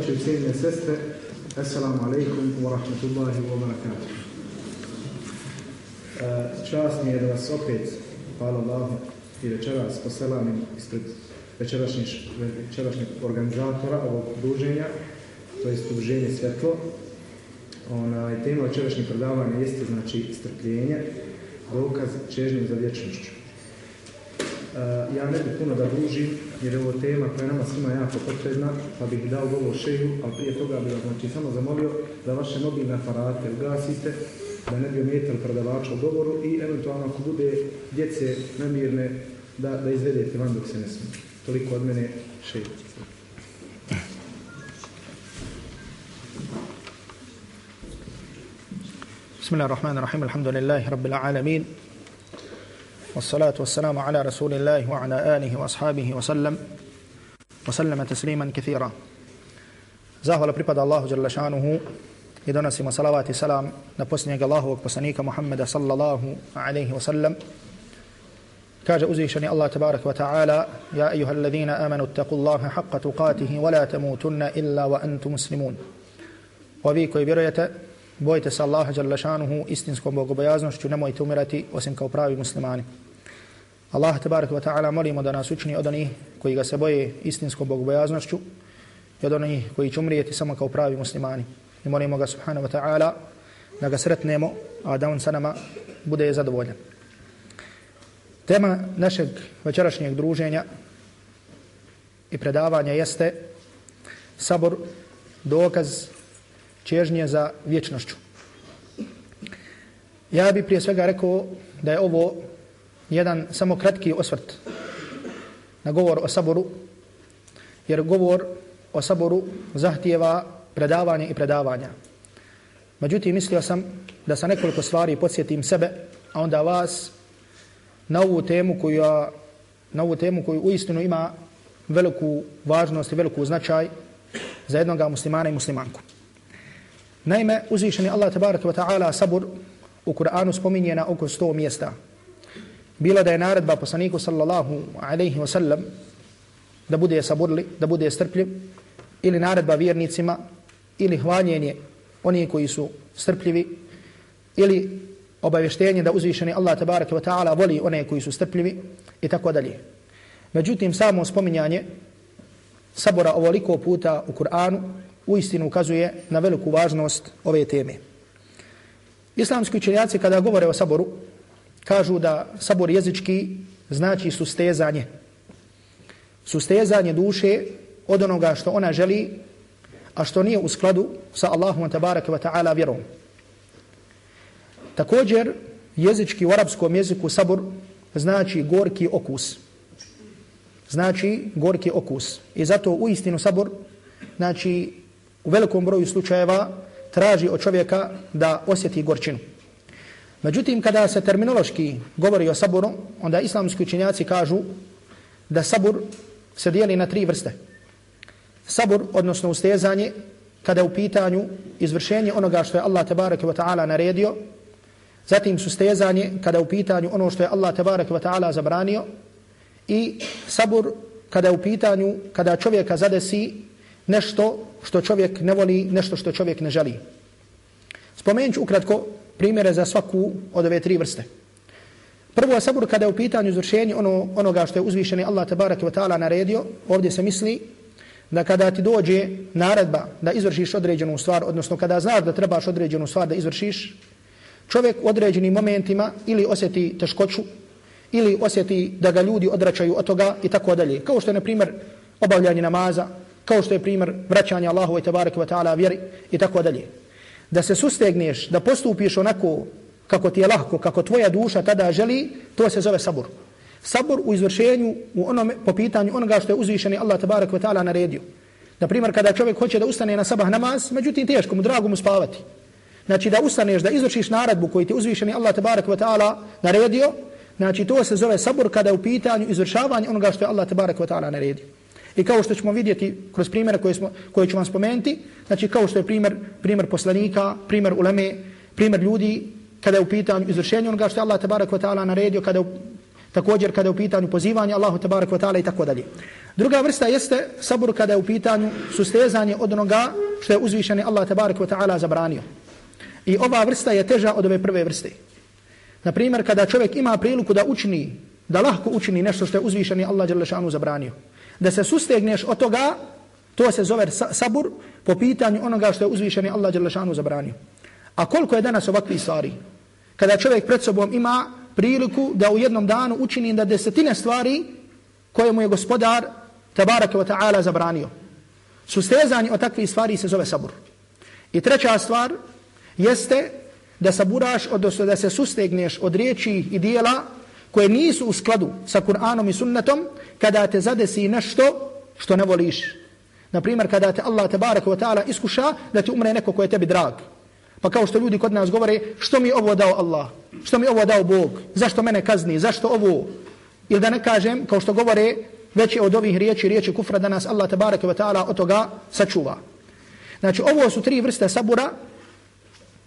braće i cijeljene sestre, assalamu alaikum wa rahmatullahi wa barakatuh. E, čast mi je da vas opet, hvala Allahu, i večeras poselamim ispred večerašnjeg, večerašnjeg organizatora ovog druženja, to je udruženje svjetlo. Ona, tema večerašnjeg predavanja jeste znači strpljenje, dokaz čežnje za vječnošću. E, ja ne bih puno da dužim, jer je ovo tema koja je nama svima jako potrebna, pa bih dao govor šeju, ali prije toga bih znači, samo zamolio da vaše mobilne aparate ugasite, da ne bi ometali predavača u govoru i eventualno ako bude djece namirne, da, da izvedete van dok se ne smije. Toliko od mene šeju. بسم الله الرحمن الرحيم الحمد لله رب العالمين والصلاة والسلام على رسول الله وعلى آله وأصحابه وسلم وسلم تسليما كثيرا زاهو لبريباد الله جل شانه يدونسي صلوات سلام نبسني الله وكبسنيك محمد صلى الله عليه وسلم كاج أزيشني الله تبارك وتعالى يا أيها الذين آمنوا اتقوا الله حق تقاته ولا تموتن إلا وأنتم مسلمون وبيكو يبريت bojite se Allaha dželle šanuhu istinskom bogobojaznošću, nemojte umirati osim kao pravi muslimani. Allah tebarek ve taala molimo da nas učini od onih koji ga se boje istinskom bogobojaznošću i od onih koji će umrijeti samo kao pravi muslimani. I molimo ga subhanahu wa ta'ala da ga sretnemo, a da on sa nama bude zadovoljan. Tema našeg večerašnjeg druženja i predavanja jeste sabor, dokaz čežnje za vječnošću. Ja bih prije svega rekao da je ovo jedan samo kratki osvrt na govor o saboru, jer govor o saboru zahtijeva predavanje i predavanja. Međutim, mislio sam da sa nekoliko stvari podsjetim sebe, a onda vas na ovu temu koju, na ovu temu koju uistinu ima veliku važnost i veliku značaj za jednog muslimana i muslimanku. Naime, uzvišeni Allah tabaraka wa ta'ala sabur u Kur'anu spominje na oko sto mjesta. Bila da je naredba poslaniku sallallahu alaihi wa sallam da bude saburli, da bude strpljiv, ili naredba vjernicima, ili hvaljenje oni koji su strpljivi, ili obavještenje da uzvišeni Allah tabaraka wa ta'ala voli one koji su strpljivi, i tako dalje. Međutim, samo spominjanje sabora ovoliko puta u Kur'anu u istinu ukazuje na veliku važnost ove teme. Islamski učenjaci kada govore o saboru, kažu da sabor jezički znači sustezanje. Sustezanje duše od onoga što ona želi, a što nije u skladu sa Allahom tabaraka wa ta'ala vjerom. Također, jezički u arapskom jeziku sabor znači gorki okus. Znači gorki okus. I zato u istinu sabor znači u velikom broju slučajeva traži od čovjeka da osjeti gorčinu. Međutim, kada se terminološki govori o saboru, onda islamski učenjaci kažu da sabur se dijeli na tri vrste. Sabur, odnosno ustezanje, kada je u pitanju izvršenje onoga što je Allah tabaraka wa ta'ala naredio, zatim sustezanje kada je u pitanju ono što je Allah tabaraka wa ta'ala zabranio i sabur kada je u pitanju kada čovjeka zadesi nešto što čovjek ne voli, nešto što čovjek ne želi. Spomenut ću ukratko primjere za svaku od ove tri vrste. Prvo je sabur kada je u pitanju izvršenje ono, onoga što je uzvišeni Allah tabaraka wa ta'ala naredio, ovdje se misli da kada ti dođe naredba da izvršiš određenu stvar, odnosno kada znaš da trebaš određenu stvar da izvršiš, čovjek u određenim momentima ili osjeti teškoću, ili osjeti da ga ljudi odračaju od toga i tako dalje. Kao što je, na primjer, obavljanje namaza, kao što je primjer vraćanja Allahu i tabaraka wa ta'ala vjeri i tako dalje. Da se sustegneš, da postupiš onako kako ti je lahko, kako tvoja duša tada želi, to se zove sabur. Sabur u izvršenju, u onom, po pitanju onoga što je uzvišeni Allah tabaraka wa ta'ala naredio. Na primjer, kada čovjek hoće da ustane na sabah namaz, međutim teško mu, drago mu spavati. Znači da ustaneš, da izvršiš naredbu koju ti uzvišeni Allah tabaraka wa ta'ala naredio, znači to se zove sabur kada je u pitanju izvršavanja onoga što je Allah tabaraka wa ta'ala naredio. I kao što ćemo vidjeti kroz primjere koje, smo, koje ću vam spomenuti, znači kao što je primjer, primjer poslanika, primjer uleme, primjer ljudi, kada je u pitanju izvršenja onoga što je Allah tabarak wa ta'ala naredio, kada je, Također kada je u pitanju pozivanje Allahu tabarak wa ta'ala i tako dalje. Druga vrsta jeste sabur kada je u pitanju sustezanje od onoga što je uzvišeni Allah tabarak wa ta'ala zabranio. I ova vrsta je teža od ove prve vrste. Na primjer, kada čovjek ima priliku da učini, da lahko učini nešto što je uzvišeni Allah Đalešanu zabranio. Da se sustegneš od toga, to se zove sabur po pitanju onoga što je uzvišeni Allah Đelešanu zabranio. A koliko je danas ovakvi stvari? Kada čovjek pred sobom ima priliku da u jednom danu učini da desetine stvari koje mu je gospodar tabaraka wa ta'ala zabranio. Sustezanje od takvih stvari se zove sabur. I treća stvar jeste da saburaš, odnosno da se sustegneš od riječi i dijela koje nisu u skladu sa Kur'anom i sunnetom kada te zadesi nešto što ne voliš. Naprimjer, kada te Allah tabaraka wa ta'ala iskuša da ti umre neko koje je tebi drag. Pa kao što ljudi kod nas govore, što mi ovo dao Allah? Što mi ovo dao Bog? Zašto mene kazni? Zašto ovo? Ili da ne kažem, kao što govore, već od ovih riječi, riječi kufra da nas Allah tabaraka wa ta'ala od toga sačuva. Znači, ovo su tri vrste sabura.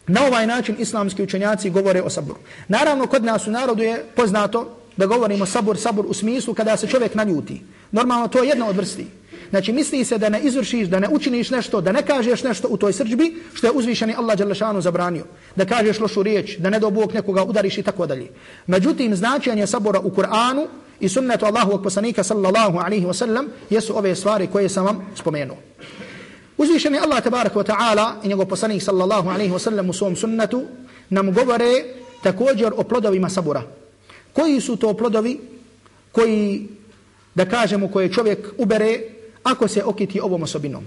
Na ovaj način islamski učenjaci govore o saburu. Naravno, kod nas u narodu je poznato da govorimo sabur, sabur u smislu kada se čovjek naljuti. Normalno, to je jedna od vrsti. Znači misli se da ne izvršiš, da ne učiniš nešto, da ne kažeš nešto u toj srđbi, što je uzvišeni Allah Đalešanu zabranio. Da kažeš lošu riječ, da ne do Bog nekoga udariš i tako dalje. Međutim, značenje sabora u Kur'anu i sunnetu Allahu poslanika sallallahu alaihi wa sallam jesu ove stvari koje sam vam spomenuo. Uzvišeni Allah tabarak wa ta'ala i njegov poslanik sallallahu alaihi wa sallam u svom sunnetu nam govore također o plodovima sabora. Koji su to plodovi koji, da kažemo, koje čovjek ubere ako se okiti ovom osobinom.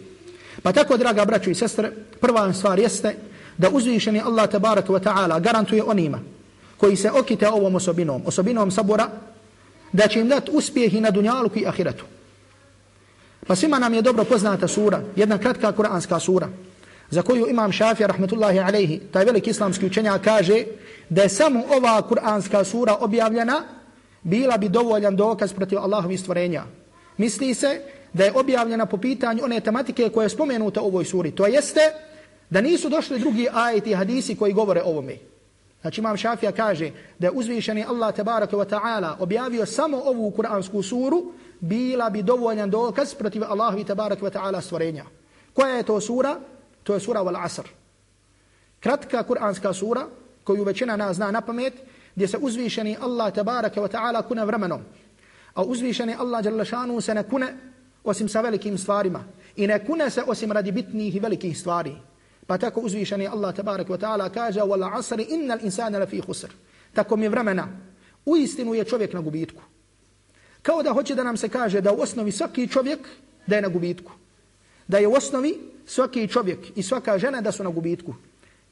Pa tako, draga braćo i sestre, prva stvar jeste da uzvišeni Allah tabaraka wa ta'ala garantuje onima koji se okite ovom osobinom, osobinom sabora, da će im dati uspjeh i na dunjalu i ahiretu. Pa svima nam je dobro poznata sura, jedna kratka kuranska sura, za koju imam Šafija, rahmetullahi alejhi, taj veliki islamski učenjak kaže da je samo ova kuranska sura objavljena, bila bi dovoljan dokaz protiv Allahovih stvorenja. Misli se da je objavljena po pitanju one tematike koje je spomenuta u ovoj suri. To jeste da nisu došli drugi ajeti hadisi koji govore o ovome. Znači imam Šafija kaže da je uzvišeni Allah tabaraka wa ta'ala objavio samo ovu kuransku suru, bila bi dovoljan dokaz protiv Allahovi tabaraka wa ta'ala stvorenja. Koja je to sura? To je sura Wal Asr. Kratka kuranska sura koju većina nas zna na pamet, gdje se uzvišeni Allah tabaraka wa ta'ala kune vremenom. A uzvišeni Allah šanu se ne kune osim sa velikim stvarima. I ne kune se osim radi bitnih i velikih stvari. Pa tako uzvišeni Allah tabaraka wa ta'ala kaže wal asri innal insana lafi khusr. Tako mi vremena. U istinu je čovjek na gubitku. Kao da hoće da nam se kaže da u osnovi svaki čovjek da je na gubitku. Da je u osnovi svaki čovjek i svaka žena da su na gubitku.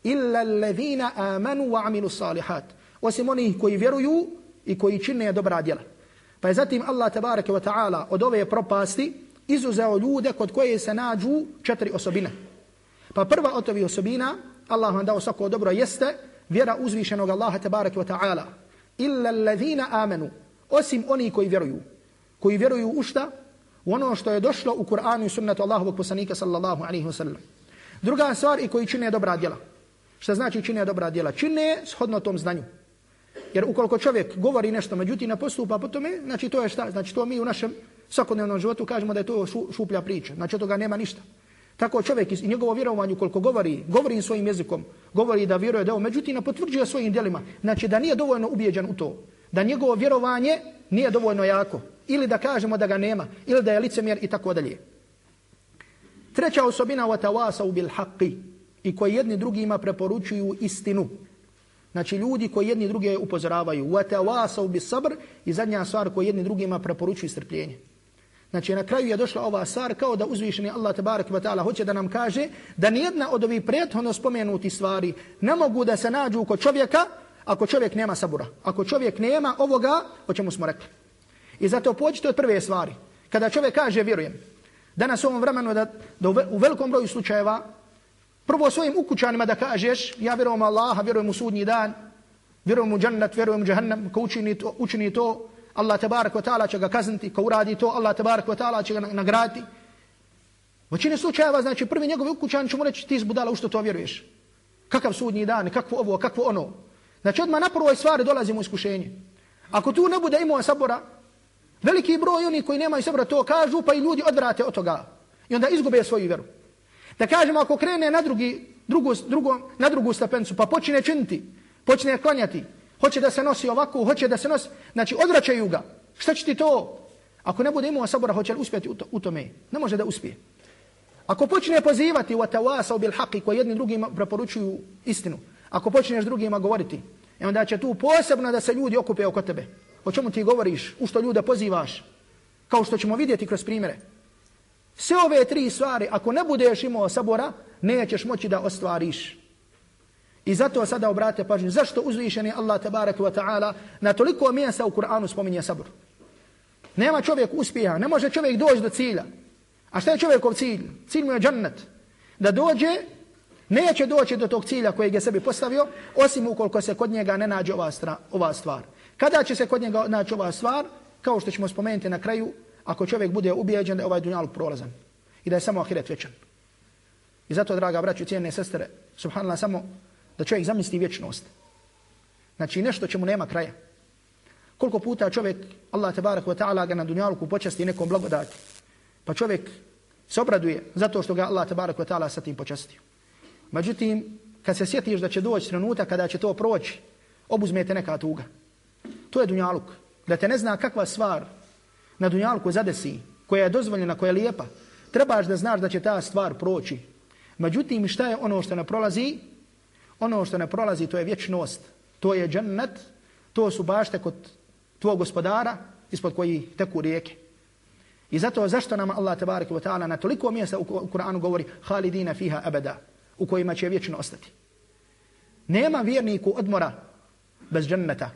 Illa allazina amanu wa amilu salihat. Osim onih koji vjeruju i koji čine dobra djela. Pa je zatim Allah tabaraka wa ta'ala od ove propasti izuzeo ljude kod koje se nađu četiri osobine. Pa prva od ovih osobina, Allah vam dao svako dobro, jeste vjera uzvišenog Allaha tabaraka wa ta'ala. Illa allazina amanu. Osim oni koji vjeruju. Koji vjeruju u šta? U ono što je došlo u Kur'anu i sunnetu Allahovog poslanika sallallahu alaihi wasallam. Druga stvar i koji čine dobra djela. Šta znači čine dobra djela? Čine shodno tom znanju. Jer ukoliko čovjek govori nešto, međutim ne postupa po tome, znači to je šta? Znači to mi u našem svakodnevnom životu kažemo da je to šuplja priča. Znači od toga nema ništa. Tako čovjek i njegovo vjerovanje ukoliko govori, govori svojim jezikom, govori da vjeruje da je, međutim ne potvrđuje svojim djelima. Znači da nije dovoljno ubijeđen u to. Da njegovo vjerovanje nije dovoljno jako ili da kažemo da ga nema, ili da je licemjer i tako dalje. Treća osobina vatavasa bil haqqi i koji jedni drugima preporučuju istinu. Znači ljudi koji jedni druge upozoravaju. Vatavasa bis bisabr i zadnja stvar koji jedni drugima preporučuju strpljenje. Znači na kraju je došla ova stvar kao da uzvišeni Allah tabarak wa ta'ala hoće da nam kaže da nijedna od ovih prethodno spomenuti stvari ne mogu da se nađu kod čovjeka ako čovjek nema sabura. Ako čovjek nema ovoga, o čemu smo rekli. I zato pođite od prve stvari. Kada čovjek kaže vjerujem, danas u ovom vremenu da, da u velikom broju slučajeva Prvo svojim ukućanima da kažeš, ja vjerujem Allaha, vjerujem u sudnji dan, vjerujem u džennet, vjerujem u džahannam, ko učini to, učini to, Allah tabarak wa ta'ala će ga kazniti, ko uradi to, Allah tabarak wa ta'ala će ga nagrati. U većini slučajeva, znači prvi njegov ukućan će mu reći, ti zbudala, u što to vjeruješ? Kakav sudnji dan, kakvo ovo, kakvo ono? Znači odmah na prvoj stvari dolazimo u iskušenje. Ako tu ne bude imao sabora, veliki broj oni koji nemaju sabra to kažu, pa i ljudi odvrate od toga. I onda izgube svoju vjeru. Da kažemo, ako krene na, drugi, drugu, drugu, na drugu stepencu, pa počne činiti, počne klanjati, hoće da se nosi ovako, hoće da se nosi, znači odvraćaju ga. Šta će ti to? Ako ne bude imao sabora, hoće li uspjeti u, to, u tome? Ne može da uspije. Ako počne pozivati u atawasa bil haqi koji jedni drugima preporučuju istinu, ako počneš drugima govoriti, e onda će tu posebno da se ljudi okupe oko tebe. O čemu ti govoriš, u što ljude pozivaš, kao što ćemo vidjeti kroz primjere. Sve ove tri stvari, ako ne budeš imao sabora, nećeš moći da ostvariš. I zato sada obrate pažnju, zašto uzvišeni Allah tabaraka wa ta'ala na toliko mjesta u Kur'anu spominje sabor? Nema čovjek uspjeha, ne može čovjek doći do cilja. A šta je čovjekov cilj? Cilj mu je džennet. Da dođe, neće doći do tog cilja kojeg je sebi postavio, osim ukoliko se kod njega ne nađe ova, stra, ova stvar. Kada će se kod njega naći ova stvar? Kao što ćemo spomenuti na kraju, ako čovjek bude ubijeđen da je ovaj dunjaluk prolazan i da je samo ahiret vječan. I zato, draga braću, cijene sestre, subhanallah, samo da čovjek zamisli vječnost. Znači, nešto čemu nema kraja. Koliko puta čovjek, Allah tabarak wa ta'ala ga na dunjaluku počasti nekom blagodati. Pa čovjek se obraduje zato što ga Allah tabarak wa ta'ala sa tim počastio. Međutim, kad se sjetiš da će doći trenutak kada će to proći, obuzmete neka tuga. To je dunjaluk. Da te ne zna kakva stvar na dunjalku zadesi, koja je dozvoljena, koja je lijepa, trebaš da znaš da će ta stvar proći. Međutim, šta je ono što ne prolazi? Ono što ne prolazi, to je vječnost. To je džennet, to su bašte kod tvojeg gospodara, ispod koji teku rijeke. I zato zašto nam Allah tabarik wa ta'ala na toliko mjesta u Kur'anu govori halidina fiha abada, u kojima će vječno ostati. Nema vjerniku odmora bez dženneta.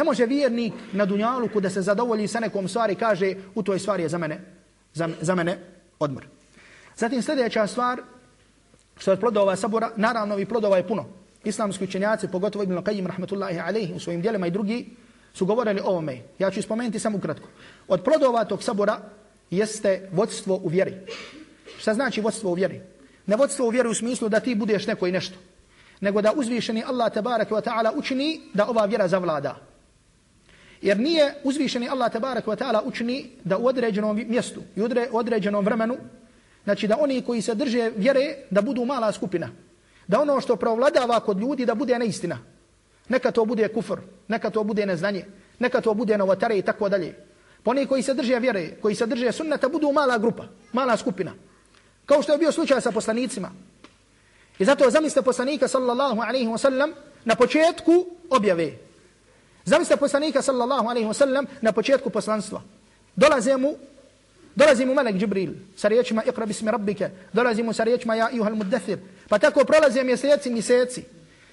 Ne može vjernik na dunjaluku da se zadovolji sa nekom stvari kaže u toj stvari je za mene, za, za mene odmor. Zatim sljedeća stvar što je plodova sabora, naravno i plodova je puno. Islamski učenjaci, pogotovo Ibn Qayyim rahmatullahi alaihi u svojim dijelima i drugi, su govorili o ovome. Ja ću ispomenuti samo ukratko. Od plodova tog sabora jeste vodstvo u vjeri. Šta znači vodstvo u vjeri? Ne vodstvo u vjeri u smislu da ti budeš neko i nešto. Nego da uzvišeni Allah tabaraka wa ta'ala učini da ova vjera zavlada. Jer nije uzvišeni Allah tabarak wa ta'ala učini da u određenom mjestu i u određenom vremenu, znači da oni koji se drže vjere da budu mala skupina. Da ono što provladava kod ljudi da bude neistina. Neka to bude kufr, neka to bude neznanje, neka to bude novotare i tako dalje. Pa oni koji se drže vjere, koji se drže sunnata, budu mala grupa, mala skupina. Kao što je bio slučaj sa poslanicima. I zato zamislite poslanika sallallahu alaihi wa sallam na početku objave. Zamislite poslanika sallallahu alaihi wa sallam na početku poslanstva. Dolaze mu, dolazi mu melek Džibril sa riječima iqra bismi rabbike, dolazi mu sa riječima ja iuhal muddathir. Pa tako prolaze mjeseci, mjeseci.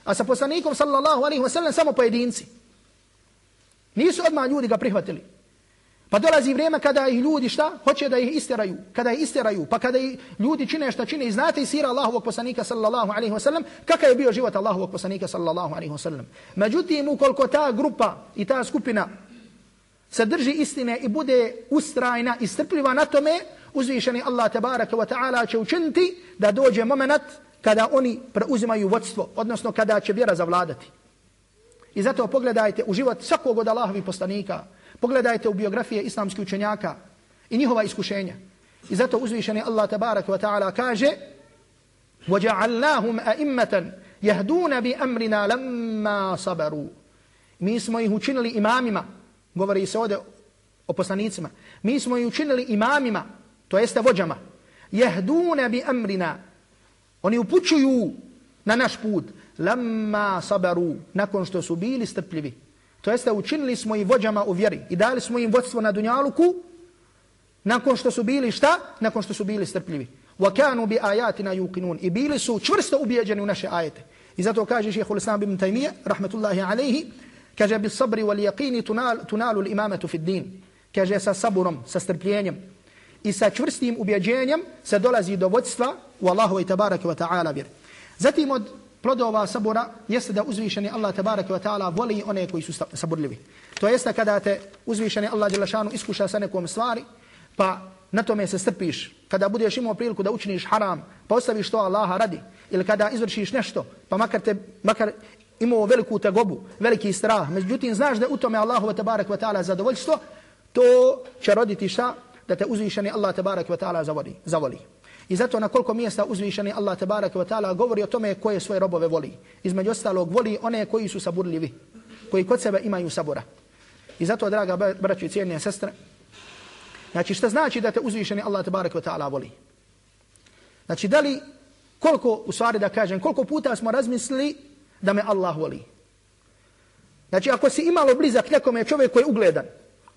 A sa poslanikom sallallahu alaihi wa sallam samo pojedinci. Nisu odmah ljudi ga prihvatili. Pa dolazi vrijeme kada ih ljudi šta? Hoće da ih isteraju. Kada ih isteraju. Pa kada ih ljudi čine šta čine. I znate i sira Allahovog poslanika sallallahu alaihi wa sallam. Kakav je bio život Allahovog poslanika sallallahu alaihi wa sallam. Međutim, ukoliko ta grupa i ta skupina se drži istine i bude ustrajna i strpljiva na tome, uzvišeni Allah tabaraka wa ta'ala će učiniti da dođe moment kada oni preuzimaju vodstvo, odnosno kada će vjera zavladati. I zato pogledajte u život svakog od Allahovih poslanika, pogledajte u biografije islamskih učenjaka i njihova iskušenja. I zato uzvišeni Allah tabaraka wa ta'ala kaže وَجَعَلْنَاهُمْ أَئِمَّةً يَهْدُونَ بِأَمْرِنَا لَمَّا صَبَرُوا Mi smo ih učinili imamima, govori se ovdje o poslanicima, mi smo ih učinili imamima, to jeste vođama, يَهْدُونَ بِأَمْرِنَا Oni upućuju na naš put. Lamma sabaru. Nakon što su bili strpljivi. To jeste učinili smo i vođama u vjeri. I dali smo im vodstvo na dunjaluku. Nakon što su bili šta? Nakon što su bili strpljivi. Wa kanu bi. I bili su čvrsto ubijeđeni u naše ajete. I zato kaže šehhul islam bin Taymiye, rahmetullahi alaihi, kaže bi sabri wal yaqini tunal, tunalu l'imametu fid din. Kaže sa saburom, sa strpljenjem, i sa čvrstim ubjeđenjem se dolazi do vodstva u Allahove i tabaraka wa ta'ala vjeri. Zatim od plodova sabora jeste da uzvišeni Allah tabaraka wa ta'ala voli one koji su saburljivi. To jeste kada te uzvišeni Allah djelašanu iskuša sa nekom stvari, pa na tome se strpiš. Kada budeš imao priliku da učiniš haram, pa ostaviš to Allaha radi. Ili kada izvršiš nešto, pa makar, te, makar imao veliku tegobu, veliki strah, međutim znaš da u tome Allahu te barek ve taala zadovoljstvo, to će roditi šta? Da te uzvišeni Allah te barek ve taala zavoli, zavoli. I zato na koliko mjesta uzvišeni Allah te ve taala govori o tome koje svoje robove voli. Između ostalog voli one koji su saburljivi, koji kod sebe imaju sabora. I zato draga braćo i cijene sestre, znači šta znači da te uzvišeni Allah te ve taala voli? Znači da li koliko u stvari da kažem, koliko puta smo razmislili da me Allah voli. Znači, ako si imalo blizak nekome čovjek koji je ugledan,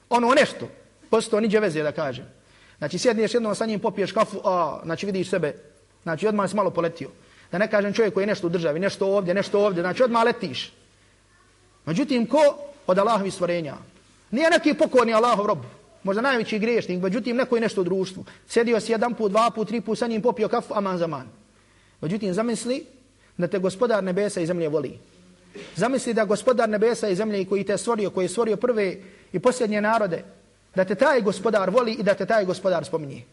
ono nešto, posto niđe veze da kažem. Znači, sjedneš jednom sa njim, popiješ kafu, a, znači vidiš sebe, znači odmah si malo poletio. Da ne kažem čovjek koji je nešto u državi, nešto ovdje, nešto ovdje, znači odmah letiš. Međutim, ko od Allahovi stvorenja? Nije neki pokorni Allahov rob, možda najveći griješnik, međutim, neko je nešto u društvu. Sjedio si jedan put, dva put, tri put sa njim, popio kafu, aman za man. Međutim, zamisli da te gospodar nebesa i zemlje voli. Zamisli da gospodar nebesa i zemlje koji te stvorio, koji je stvorio prve i posljednje narode, da te taj gospodar voli i da te taj gospodar spominje.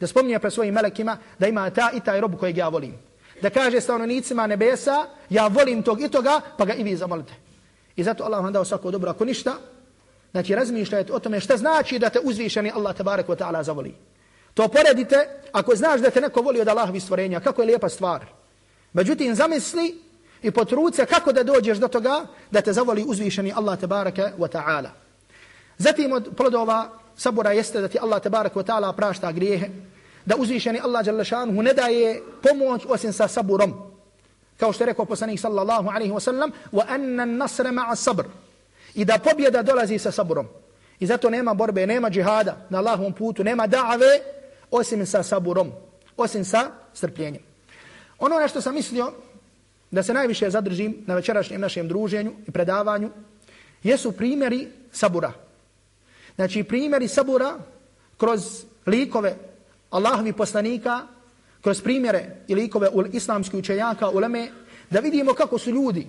Da spominje pre svojim melekima da ima ta i taj rob kojeg ja volim. Da kaže stanovnicima nebesa, ja volim tog i toga, pa ga i vi zamolite. I zato Allah vam dao svako dobro. Ako ništa, znači razmišljajte o tome šta znači da te uzvišeni Allah tabarek wa ta'ala zavoli. To poredite, ako znaš da te neko voli od Allahovi stvorenja, kako je lijepa stvar. Međutim, zamisli i potruce kako da dođeš do toga da te zavoli uzvišeni Allah tabaraka wa ta'ala. Zatim od plodova sabora jeste da ti Allah tebarek wa ta'ala prašta grijehe, da uzvišeni Allah šanhu ne daje pomoć osim sa saburom. Kao što je rekao poslanik sallallahu alaihi wa sallam, wa anna nasra ma'a sabr. I da pobjeda dolazi sa saburom. I zato nema borbe, nema džihada na Allahovom putu, nema da'ave osim sa saburom, osim sa strpljenjem. Ono na što sam mislio da se najviše zadržim na večerašnjem našem druženju i predavanju jesu primjeri sabura. Znači primjeri sabura kroz likove Allahovi poslanika, kroz primjere i likove u islamskih učenjaka, uleme, da vidimo kako su ljudi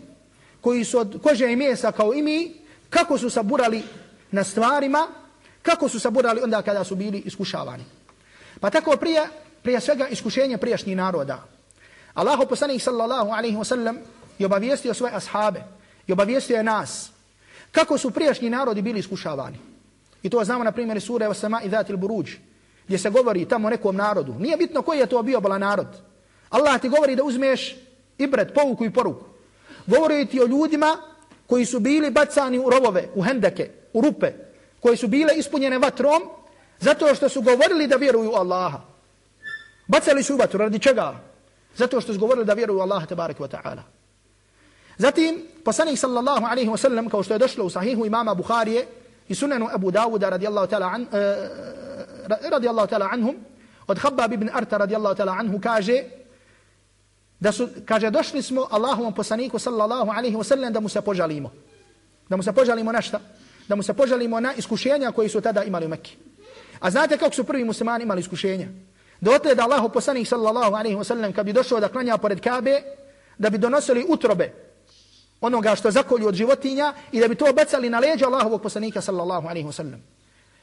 koji su od kože i mjesa kao i mi, kako su saburali na stvarima, kako su saburali onda kada su bili iskušavani. Pa tako prije, prije svega iskušenje prijašnjih naroda. Allahu poslanik sallallahu alaihi wasallam je obavijestio svoje ashabe, je obavijestio je nas, kako su prijašnji narodi bili iskušavani. I to znamo na primjer sure Osama i Dhatil Buruđ, gdje se govori tamo nekom narodu. Nije bitno koji je to bio bala narod. Allah ti govori da uzmeš ibret, povuku i poruku. Govori ti o ljudima koji su bili bacani u rovove, u hendake, u rupe, koji su bile ispunjene vatrom, zato što su govorili da vjeruju Allaha. Bacali su u vatru, radi čega? Zato što su govorili da vjeruju Allaha tabarak wa ta'ala. Zatim, poslanik sallallahu alaihi wa sallam, kao što je došlo u sahihu imama Bukharije i sunanu Abu Dawuda radijallahu ta'ala an, uh, radijallahu ta'ala anhum, od Khabbab ibn Arta radijallahu ta'ala anhu kaže, da su, kaže, došli smo Allahovom poslaniku sallallahu alaihi wa sallam da mu se požalimo. Da mu se požalimo na šta? Da mu se požalimo na iskušenja koji su tada imali u Mekki. A znate kako su prvi muslimani imali iskušenja? Dotle da Allahu poslanik sallallahu alaihi wa sallam kad bi došao da klanja pored Kabe, da bi donosili utrobe onoga što zakolju od životinja i da bi to bacali na leđa Allahovog poslanika sallallahu alaihi wa sallam.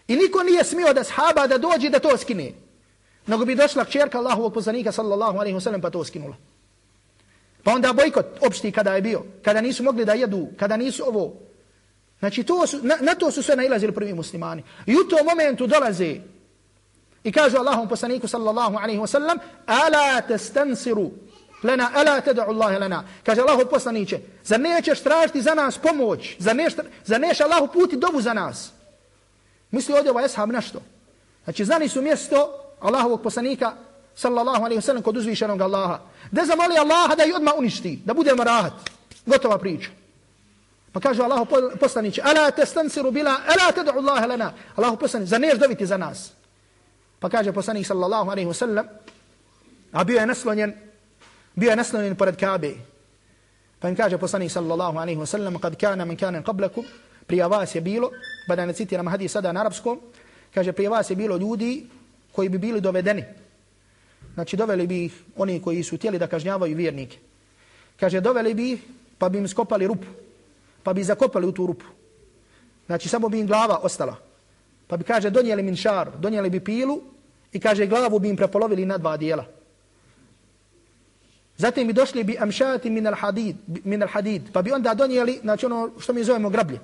I niko nije smio da sahaba da dođe da to skine. Nego bi došla kćerka Allahovog poslanika sallallahu alaihi wa sallam pa to skinula. Pa onda bojkot opšti kada je bio, kada nisu mogli da jedu, kada nisu ovo. Znači to su, na, na to su sve nailazili prvi muslimani. I u tom momentu dolaze I kaže Allahom poslaniku sallallahu alaihi wa sallam, ala testansiru lana, ala tad'u Allah lana. Kaže Allahu poslanice, za nećeš tražiti za nas pomoć, za, neš, za neš Allahu puti dovu za nas. Misli ovdje ovaj ashab našto. Znači znali su mjesto Allahovog poslanika sallallahu alejhi ve sellem kod uzvišenog Allaha. Da zamoli Allaha da ih uništi, da budemo rahat. Gotova priča. Pa kaže Allahu poslanice, ala tastansiru bila, ala tad'u Allah lana. Allahu poslanice, za neš doviti za nas. Pa kaže poslanik sallallahu alejhi ve sellem, a bio je naslonjen, bio je naslonjen pored Kabe. Pa im kaže poslanik sallallahu alaihi wa sallam, kad kana man kana qablakum, prije vas je bilo, pa da ne citiram hadis sada na arapskom, kaže prije vas je bilo ljudi koji bi bili dovedeni. Znači doveli bi ih oni koji su htjeli da kažnjavaju vjernike. Kaže doveli bi ih pa bi im skopali rupu. Pa bi zakopali u tu rupu. Znači samo bi im glava ostala. Pa bi kaže donijeli minšar, donijeli bi pilu I kaže, glavu bi im prepolovili na dva dijela. Zatim bi došli bi amšati min al hadid, min al hadid, pa bi onda donijeli, znači ono što mi zovemo grablje.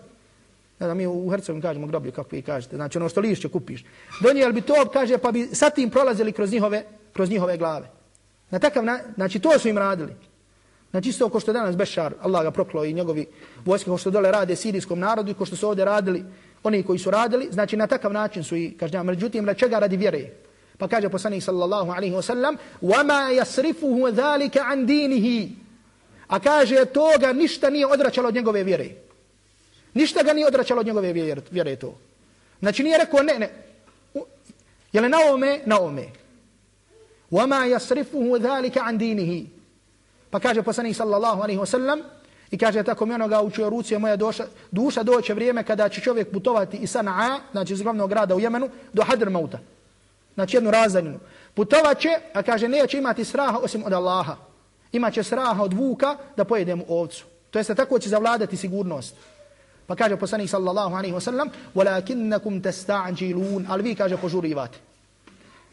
Ne znam, mi u Hercegovini kažemo grablje, kako vi kažete, znači ono što lišće kupiš. Donijeli bi to, kaže, pa bi sa tim prolazili kroz njihove, kroz njihove glave. Na takav, na, znači to su im radili. Znači isto ko što danas Bešar, Allah ga proklo i njegovi vojske, ko što dole rade sirijskom narodu i ko što su ovdje radili, oni koji su radili, znači na takav način su i kažnjava. Međutim, na čega radi vjere? Pa kaže poslanik sallallahu alaihi wa sallam, وَمَا يَسْرِفُهُ ذَلِكَ عَنْ دِينِهِ A kaže, toga ništa nije odračalo od njegove vjere. Ništa ga nije odračalo od njegove vjere, vjere to. Znači nije rekao, ne, ne. Je li na ome? Na ome. وَمَا يَسْرِفُهُ ذَلِكَ عَنْ دِينِهِ Pa kaže poslanik sallallahu alaihi wa sallam, I kaže tako mi onoga u čuje ruci moja doša, duša doće vrijeme kada će čovjek putovati iz Sana'a, znači iz glavnog grada u Jemenu, do Hadr Mauta. Znači jednu razdaljinu. Putovat će, a kaže neće imati straha osim od Allaha. Imaće straha od vuka da pojede mu ovcu. To jeste tako će zavladati sigurnost. Pa kaže poslanik sallallahu alaihi wa sallam, وَلَكِنَّكُمْ تَسْتَعْجِلُونَ Ali vi kaže požurivate.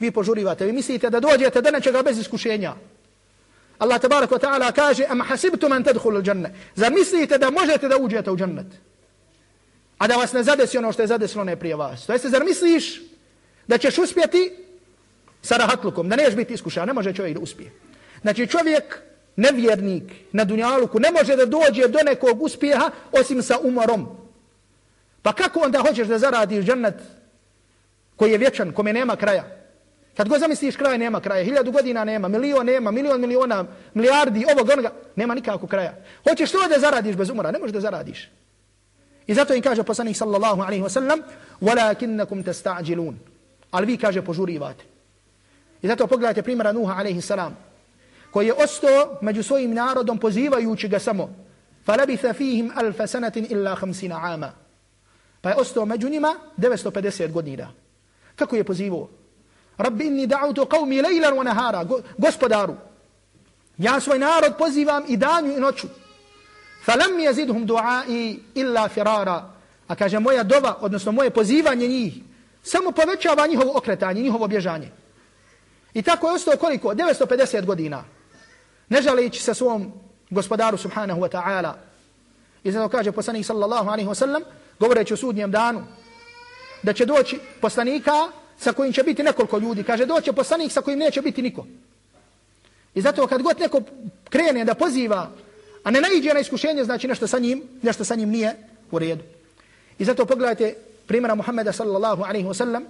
Vi požurivate. Vi mislite da dođete do nečega bez iskušenja. Allah tabarak wa ta'ala kaže am hasibtum an tadkhulul janna zar mislite da možete da uđete u džennet a da vas ne zadesi ono što je zadesilo ne prije vas to jeste zar misliš da ćeš uspjeti sa rahatlukom da neš biti iskušan ne može čovjek da uspije znači čovjek nevjernik na dunjaluku ne može da dođe do nekog uspjeha osim sa umorom pa kako onda hoćeš da zaradiš džennet koji je vječan kome nema kraja Kad god zamisliš kraj nema kraja, hiljadu godina nema, milion nema, milion miliona, milijardi, ovog onoga, nema nikakvog kraja. Hoćeš to da zaradiš bez umora, ne možeš da zaradiš. I zato im kaže poslanik sallallahu alaihi wa sallam, وَلَكِنَّكُمْ تَسْتَعْجِلُونَ Ali vi kaže požurivate. I zato pogledajte primjera Nuha alaihi salam, koji je ostao među svojim narodom pozivajući ga samo, فَلَبِثَ فِيهِمْ أَلْفَ سَنَةٍ إِلَّا خَمْسِنَ عَامًا Pa je ostao među njima 950 godina. Kako je pozivao? Rabbi inni da'utu qawmi lejlan wa nahara. Gospodaru, ja svoj narod pozivam i danju i noću. Falam yazidhum du'ai illa firara. A kaže moja dova, odnosno moje pozivanje njih, samo povećava njihovo okretanje, njihovo bježanje. I tako je ostao koliko? 950 godina. Ne žalići se svom gospodaru subhanahu wa ta'ala. I zato kaže poslanik sallallahu alaihi wa sallam, govoreći o sudnjem danu, da će doći poslanika sa kojim će biti nekoliko ljudi. Kaže, doće poslanik sa kojim neće biti niko. I zato kad god neko krene da poziva, a ne naiđe na iskušenje, znači nešto sa njim, nešto sa njim nije u redu. I zato pogledajte primjera Muhammeda sallallahu alaihi wasallam,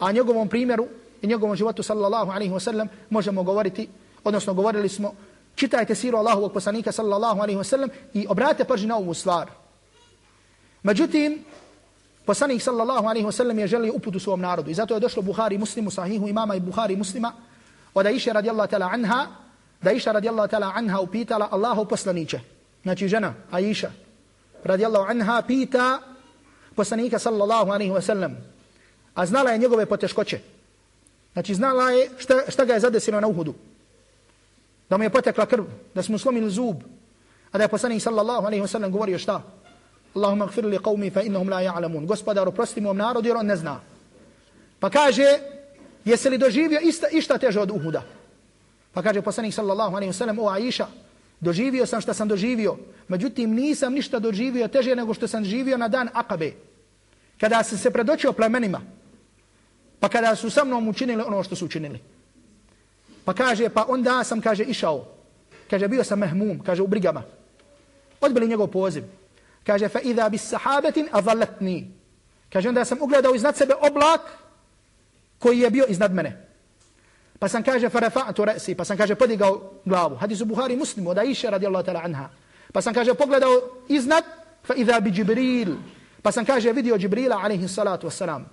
a njegovom primjeru i njegovom životu sallallahu alaihi wasallam možemo govoriti, odnosno govorili smo, čitajte siru Allahovog poslanika sallallahu alaihi wasallam i obrate pažnju na ovu stvar. Međutim, Poslanik sallallahu alaihi wa sallam je želio uputu svom narodu. I zato je došlo Buhari muslimu sahihu imama i Buhari muslima od Aisha radijallahu ta'ala anha, da Aisha radijallahu ta'ala anha upitala Allahov poslaniće. Znači žena Aisha radijallahu anha pita poslanika sallallahu alaihi wa sallam. A znala je njegove poteškoće. Znači znala je šta, šta ga je zadesilo na uhudu. Da mu je potekla krv, da smo slomili zub. A da je poslanik sallallahu alaihi wa sallam govorio šta? Allahumma gfir li qawmi fa innahum la ya'lamun. Gospodaru, oprosti mom narodu jer on ne zna. Pa kaže, jesi li doživio ista, išta teže od Uhuda? Pa kaže poslanik sallallahu alaihi wasallam, o Aisha, doživio sam šta sam doživio. Međutim, nisam ništa doživio teže nego što sam živio na dan Akabe. Kada sam se predočio plemenima. Pa kada su sa mnom učinili ono što su učinili. Pa kaže, pa onda sam, kaže, išao. Kaže, bio sam mehmum, kaže, u brigama. Odbili njegov poziv. Kaže, fa idha bis sahabetin adhalatni. Kaže, onda sam ugledao iznad sebe oblak koji je bio iznad mene. Pa sam kaže, fa rafa'atu ra'si, pa sam kaže, podigao glavu. Hadisu Buhari muslimu, da iše radijallahu ta'la anha. Pa sam kaže, pogledao iznad, fa idha bi Jibril. Pa sam kaže, vidio Džibrila, alaihi salatu wasalam.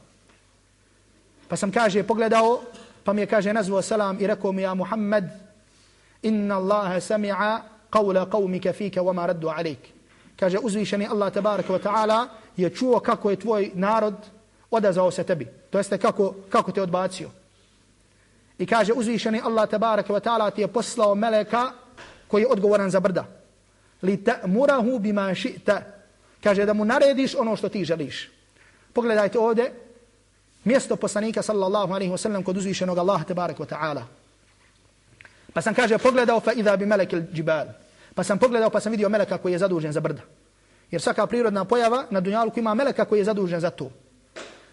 Pa sam kaže, pogledao, pa mi je kaže, nazvao salam i rekao mi, ja Muhammed, inna Allaha sami'a qawla qawmika fika wa ma raddu alaik kaže uzvišeni Allah tabaraka wa ta'ala je čuo kako je tvoj narod odazvao se tebi. To jeste kako, kako te odbacio. I kaže uzvišeni Allah tabaraka wa ta'ala ti je poslao meleka koji je odgovoran za brda. Li ta'murahu bima ši'ta. Kaže da mu narediš ono što ti želiš. Pogledajte ovdje mjesto poslanika sallallahu alaihi wa sallam kod uzvišenog Allah tabarak wa ta'ala. Pa sam kaže pogledao fa idha bi melek džibal. Pa sam pogledao pa sam vidio meleka koji je zadužen za brda. Jer svaka prirodna pojava na dunjalku ima meleka koji je zadužen za to.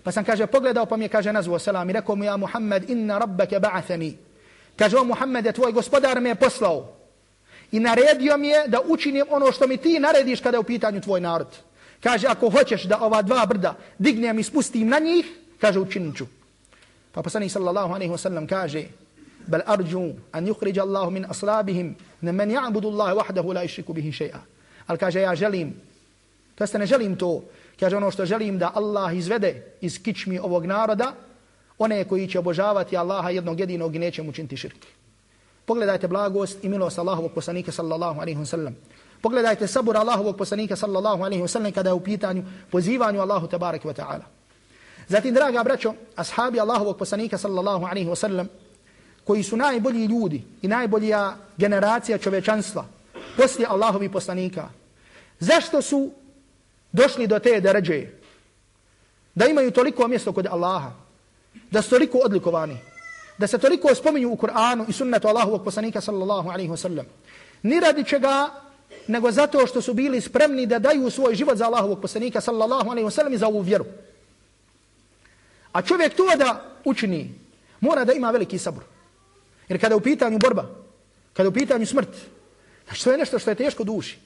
Pa sam kaže pogledao pa mi je kaže nazvao selam i rekao mu ja Muhammed inna rabbeke ba'athani. Kaže o Muhammede tvoj gospodar me je poslao. I naredio mi je da učinim ono što mi ti narediš kada je u pitanju tvoj narod. Kaže ako hoćeš da ova dva brda dignem i spustim na njih, kaže učinit ću. Pa poslanik sallallahu alaihi wa sallam kaže bel arđu an yukhrij Allahu min aslabihim ne men ja'budu Allahe wahdahu la išriku bihi še'a. Ali kaže ja želim, to jeste ne želim to, kaže ono što želim da Allah izvede iz kičmi ovog naroda, one koji će obožavati Allaha jednog jedinog i neće mu činti širke. Pogledajte blagost i milost Allahovog poslanika sallallahu alaihi wa sallam. Pogledajte sabur Allahovog poslanika sallallahu alaihi wa sallam kada je u pitanju pozivanju Allahu tabaraka wa ta'ala. Zatim, draga braćo, ashabi Allahovog poslanika sallallahu alaihi wa sallam, koji su najbolji ljudi i najbolja generacija čovečanstva poslije Allahovi poslanika, zašto su došli do te deređe da imaju toliko mjesto kod Allaha, da su toliko odlikovani, da se toliko spominju u Kur'anu i sunnetu Allahovog poslanika sallallahu alaihi wa sallam, ni radi čega nego zato što su bili spremni da daju svoj život za Allahovog poslanika sallallahu alaihi wa sallam i za ovu vjeru. A čovjek to da učini, mora da ima veliki sabr. Jer kada u pitanju borba, kada u pitanju smrt, znači to je nešto što je teško duši.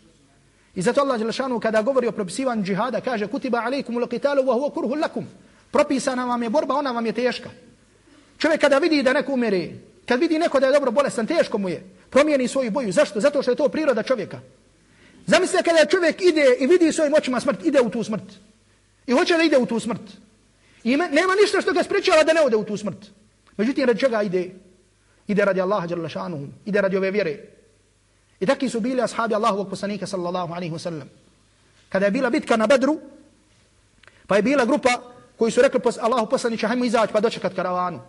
I zato Allah Đelešanu kada govori o propisivanju džihada, kaže kutiba alaikum qitalu wa huwa kurhu lakum. Propisana vam je borba, ona vam je teška. Čovjek kada vidi da neko umere, kad vidi neko da je dobro bolestan, teško mu je, promijeni svoju boju. Zašto? Zato što je to priroda čovjeka. Zamislite kada čovjek ide i vidi svojim očima smrt, ide u tu smrt. I hoće da ide u tu smrt. I nema ništa što ga spričava da ne ode u tu smrt. Međutim, radi čega ide? Ide radi Allaha jalla šanuhu. Ide radi ove vjere. I takvi su bili ashabi Allahovog poslanika sallallahu alaihi wa sallam. Kada je bila bitka na Bedru, pa je bila grupa koji su rekli Allahu poslanića, hajmo izaći pa dočekat karavanu.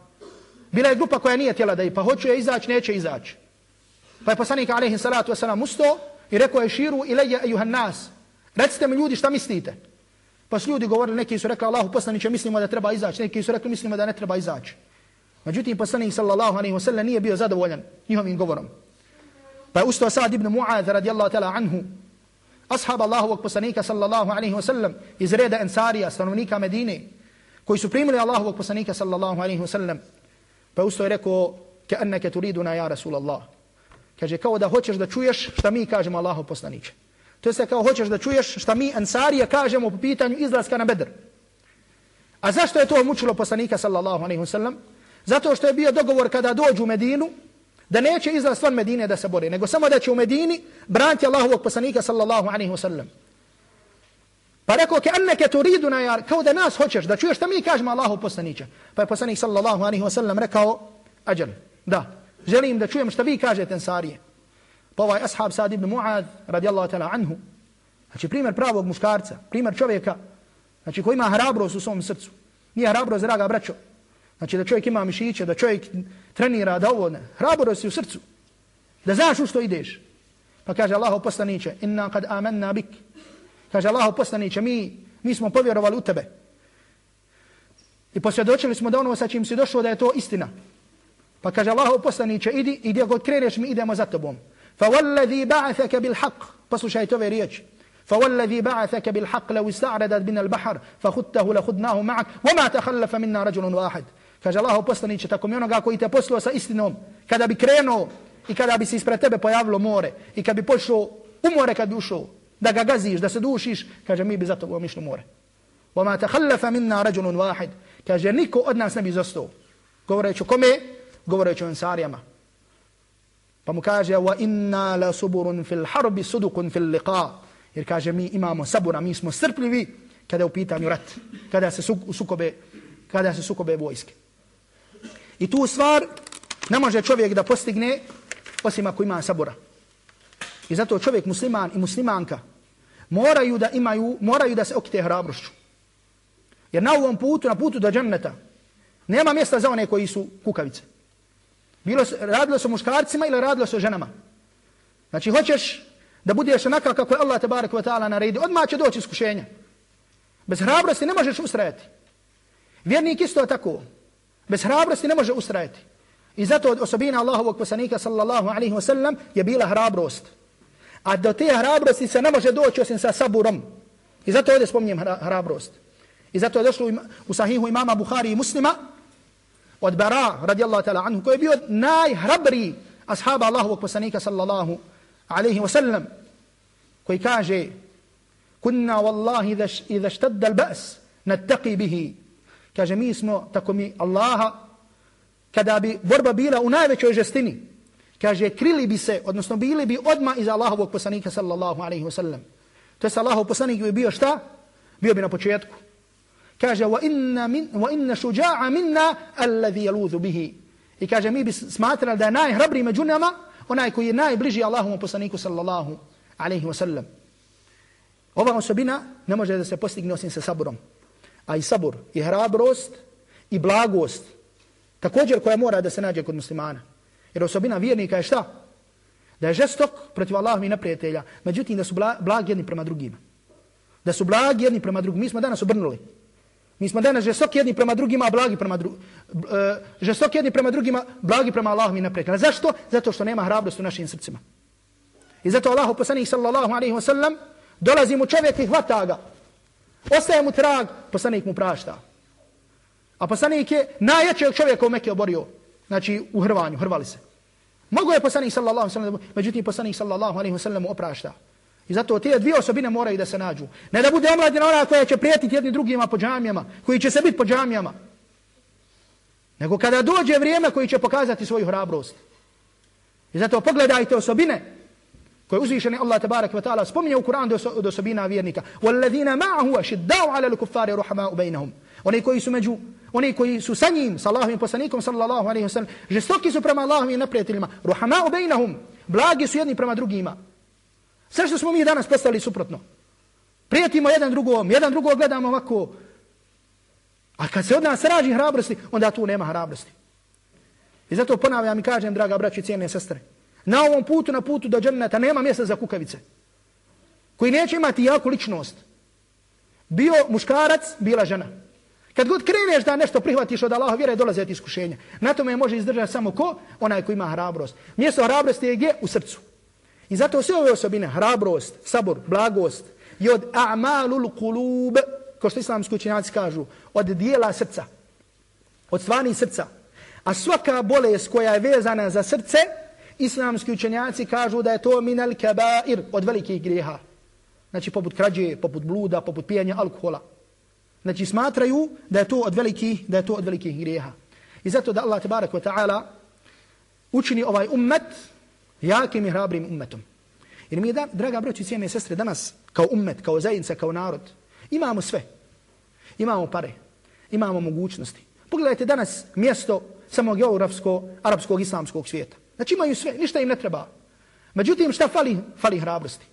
Bila je grupa koja nije tjela da i pa hoće izaći, neće izaći. Pa je poslanik alaihi salatu wasalam usto i rekao je širu ilaje ejuhan nas. Recite mi ljudi šta mislite. Pa su ljudi govorili, neki su rekli Allahu poslaniće, mislimo da treba izaći, neki su rekli mislimo da ne treba izaći. Međutim, poslanik sallallahu alaihi wa sallam nije bio zadovoljan njihovim govorom. Pa je ustao Sa'd ibn Mu'adh radijallahu ta'la anhu, ashab Allahovog poslanika sallallahu alaihi wa sallam iz reda Ensarija, stanovnika Medine, koji su primili Allahovog poslanika sallallahu alaihi wa sallam. Pa je ustao i rekao, ke anneke turiduna ja Rasulallah. Kaže, kao da hoćeš da čuješ šta mi kažemo Allahov poslaniće. To je kao hoćeš da čuješ šta mi ansarije kažemo po pitanju izlaska na Bedr. A zašto je to mučilo poslanika sallallahu alaihi wasallam? Zato što je bio dogovor kada dođu u Medinu, da neće izlaz van Medine da se bore, nego samo da će u Medini braniti Allahovog poslanika sallallahu alaihi wasallam. sallam. Pa rekao, ke anneke turidu na jar, kao da nas hoćeš, da čuješ šta mi kažemo Allahu poslanića. Pa je poslanik sallallahu alaihi wa sallam rekao, ađel, da, želim da čujem šta vi kažete ensarije. Pa ovaj ashab Sad ibn Mu'ad, radijallahu ta'la anhu, znači primjer pravog muškarca, primjer čovjeka, znači koji ima hrabrost u svom srcu. Nije hrabrost, draga braćo, Znači da čovjek ima mišiće, da čovjek trenira, da ovo ne. Hrabrost u srcu. Da znaš u što ideš. Pa kaže Allahu poslaniće, inna kad amanna bik. Kaže Allah poslaniće, mi, mi smo povjerovali u tebe. I posvjedočili smo da ono sa čim si došao da je to istina. Pa kaže Allah poslaniće, idi i gdje god kreneš mi idemo za tobom. Fa wallazi ba'athaka bil haq. Poslušajte ove riječi. فوالذي بعثك بالحق لو استعرضت بنا البحر فخذته لخذناه معك وما تخلف منا رجل واحد Kaže Allah poslaniće, tako mi onoga koji te poslao sa istinom, kada bi krenuo i kada bi se ispred tebe pojavilo more i kad bi pošao u more kad bi ušao, da ga gaziš, da se dušiš, kaže mi bi za to išli more. وَمَا تَخَلَّفَ مِنَّا رَجُلٌ وَاحِدٌ Kaže, niko od nas ne bi zostao. Govoreći o kome? Govoreći o ensarjama. Pa mu kaže, وَإِنَّا لَسُبُرٌ فِي الْحَرْبِ صُدُقٌ فِي اللِّقَا Jer kaže, mi imamo sabura, mi smo strpljivi kada je u pitanju rat, kada se sukobe, kada se sukobe vojske. I tu stvar ne može čovjek da postigne osim ako ima sabora. I zato čovjek musliman i muslimanka moraju da imaju, moraju da se okite hrabrošću. Jer na ovom putu, na putu do dženneta, nema mjesta za one koji su kukavice. Bilo se, radilo se muškarcima ili radilo se ženama. Znači, hoćeš da budeš onaka kako je Allah tabarak wa ta'ala naredi, odmah će doći iskušenja. Bez hrabrosti ne možeš ustrajati. Vjernik isto tako. Bez hrabrosti ne može ustrajati. I zato od osobina Allahovog poslanika sallallahu alaihi wa sallam je bila hrabrost. A do te hrabrosti se ne može doći osim sa saburom. I zato ovdje spominjem hrabrost. I zato je došlo u sahihu imama Buhari i muslima od Bara radijallahu ta'ala anhu koji je bio najhrabriji ashaba Allahovog poslanika sallallahu alaihi wa sallam koji kaže kunna wallahi idha štadda al-ba's nattaqi bihi kaže mi smo tako mi Allaha kada bi borba bila u najvećoj žestini kaže krili bi se odnosno bili bi odma iza Allahovog poslanika sallallahu alaihi wa sallam. To je Allahov poslanik bi bio šta? Bio bi na početku. Kaže wa inna min wa inna shuja'a minna alladhi yaludhu bihi. I kaže mi bi smatrali da je najhrabri među nama onaj koji je najbliži Allahovom poslaniku sallallahu alaihi wa sallam. Ova osobina ne može da se postigne osim sa saburom. A i sabur i hrabrost i blagost također koja mora da se nađe kod muslimana jer osobina vjernika je šta da je žestok protiv Allahom i neprijatelja međutim da su blag jedni prema drugima da su blag jedni prema drugima mi smo danas obrnuli Mi smo danas žestoki jedni prema drugima, a blagi prema drugima. Uh, e, žestoki jedni prema drugima, blagi prema Allahom i neprijatelja. Zašto? Zato što nema hrabrost u našim srcima. I zato Allah poslanih sallallahu alaihi wa sallam dolazi mu čovjek i hvata ga. Ostaje mu trag, poslanik mu prašta. A poslanik je najjačeg čovjeka u Mekke oborio Znači u hrvanju, hrvali se. Mogu je poslanik sallallahu alaihi wa sallam, međutim poslanik sallallahu alaihi wa sallam mu oprašta. I zato te dvije osobine moraju da se nađu. Ne da bude omladina ona koja će prijetiti jedni drugima po džamijama, koji će se biti po džamijama. Nego kada dođe vrijeme koji će pokazati svoju hrabrost. I zato pogledajte osobine koje uzvišeni Allah tabarak wa ta'ala spominje u Kur'an od osobina vjernika. وَالَّذِينَ مَعَهُ شِدَّاُ عَلَى الْكُفَّارِ رُحَمَاءُ بَيْنَهُمْ Oni koji su među, oni koji su sa njim, sa Allahovim poslanikom, sallallahu alaihi wa sallam, žestoki su prema Allahovim neprijateljima, ruhama obejnahum. blagi su jedni prema drugima. Sve što smo mi danas postali suprotno. Prijatimo jedan drugom, jedan drugog gledamo ovako. A kad se od nas rađi hrabrosti, onda tu nema hrabrosti. I zato ponavljam i kažem, draga braći i cijene sestre, na ovom putu, na putu do džerneta, nema mjesta za kukavice. Koji neće imati jaku ličnost. Bio muškarac, bila žena. Kad god kreneš da nešto prihvatiš od Allaha, vjera je dolaze ti iskušenja. Na tome može izdržati samo ko? Onaj ko ima hrabrost. Mjesto hrabrosti je gdje? U srcu. I zato sve ove osobine, hrabrost, sabor, blagost, i od a'malul kulub, kao što islamski učenjaci kažu, od dijela srca, od stvarnih srca. A svaka bolest koja je vezana za srce, islamski učenjaci kažu da je to minal kabair, od velikih grijeha. Znači poput krađe, poput bluda, poput pijanja alkohola. Znači smatraju da je to od velikih, da je to od velikih grijeha. I zato da Allah tabarak wa ta'ala učini ovaj ummet jakim i hrabrim ummetom. Jer mi, da, draga broći, cijene sestre, danas kao ummet, kao zajednica, kao narod, imamo sve. Imamo pare, imamo mogućnosti. Pogledajte danas mjesto samo geografsko, arapskog, islamskog svijeta. Znači imaju sve, ništa im ne treba. Međutim, šta fali? Fali hrabrosti.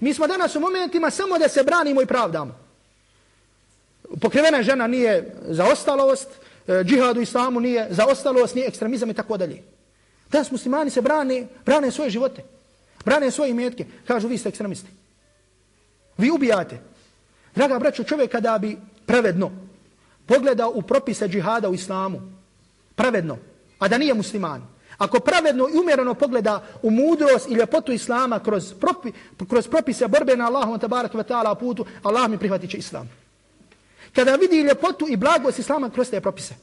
Mi smo danas u momentima samo da se branimo i pravdamo. Pokrivena žena nije za ostalost, e, džihad u islamu nije za ostalost, nije ekstremizam i tako dalje. Danas muslimani se brane, brane svoje živote. Brane svoje imetke. Kažu, vi ste ekstremisti. Vi ubijate. Draga braću, čovjek kada bi pravedno pogledao u propise džihada u islamu, pravedno, a da nije musliman, ako pravedno i umjereno pogleda u mudrost i ljepotu islama kroz, propi, kroz propise borbe na Allahom tabarak wa ta'ala putu, Allah mi prihvatit će islam. Kada vidi ljepotu i blagost islama kroz te propise.